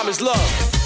time is love.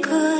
could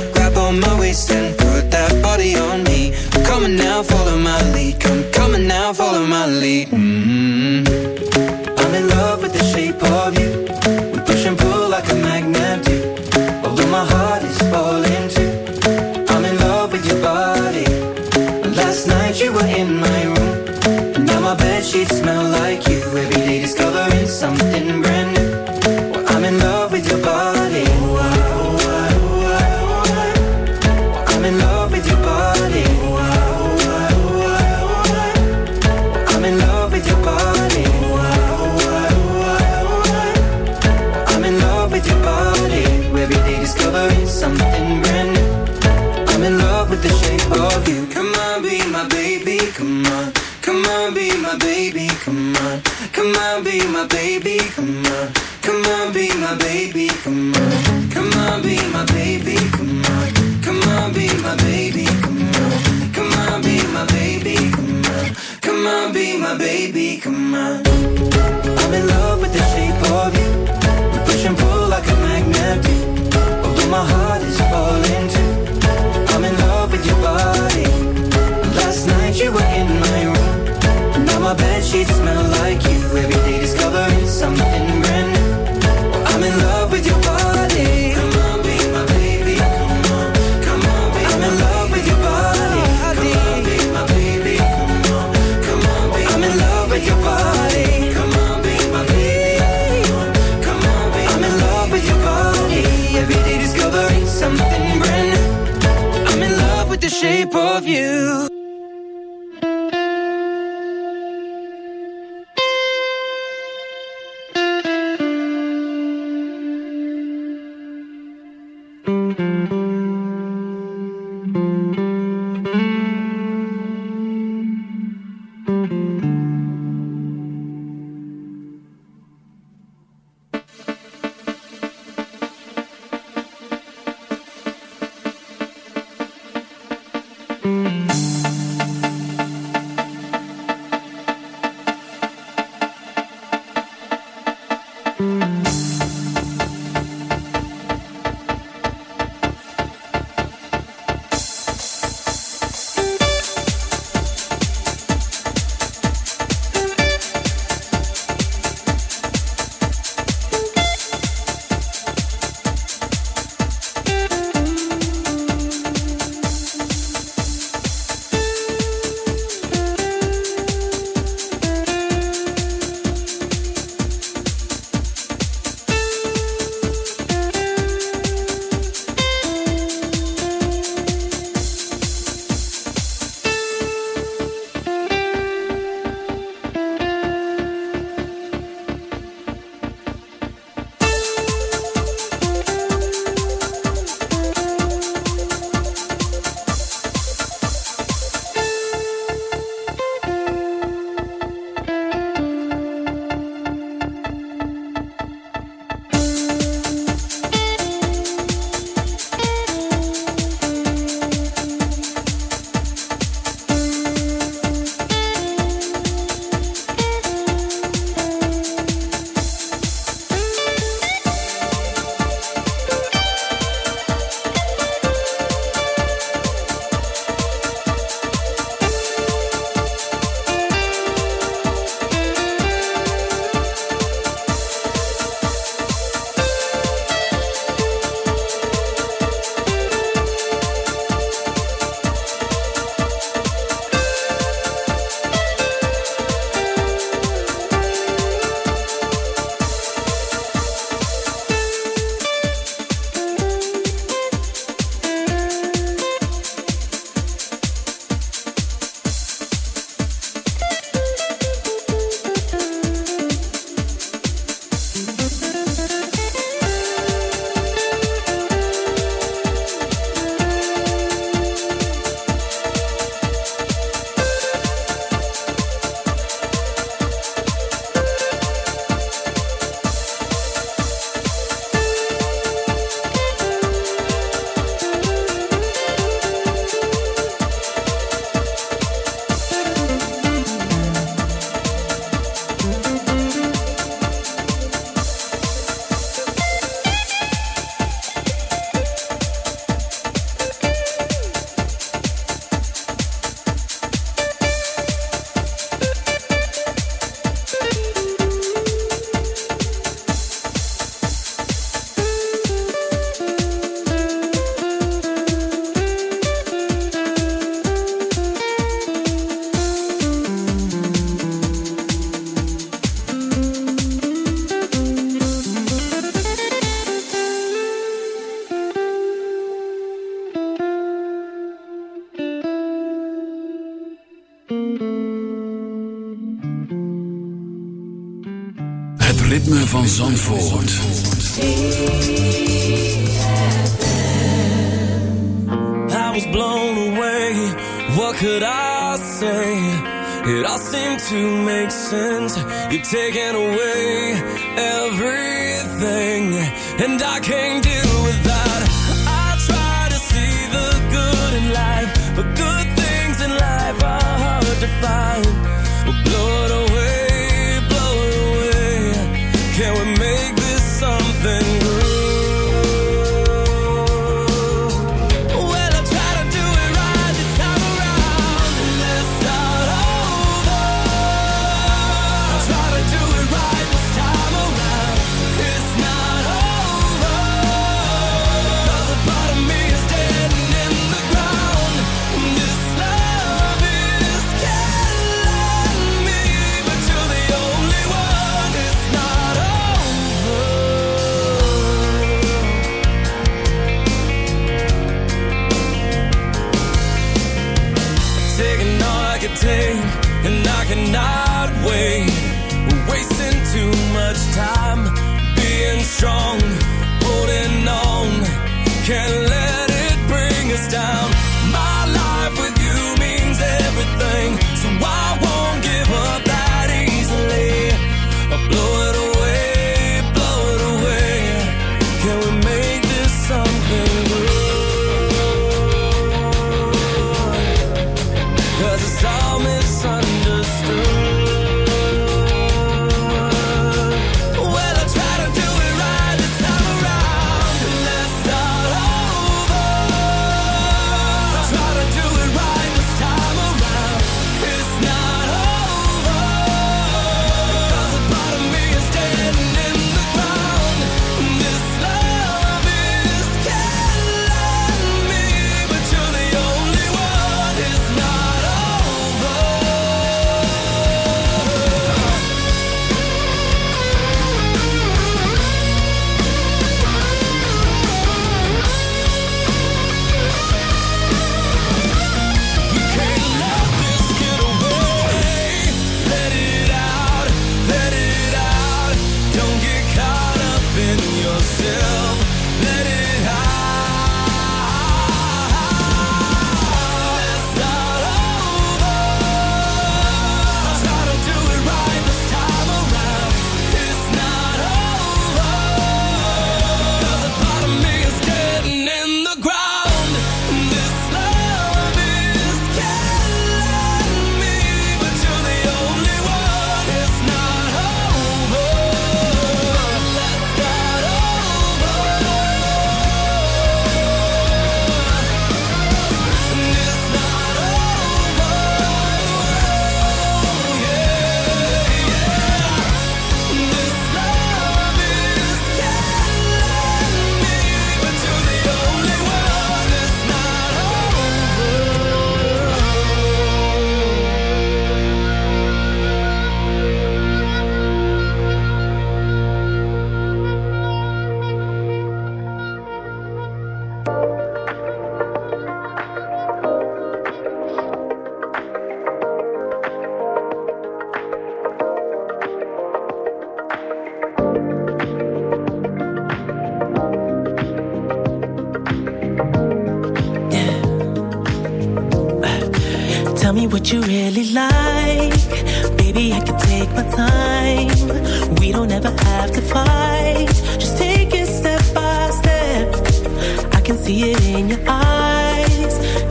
taking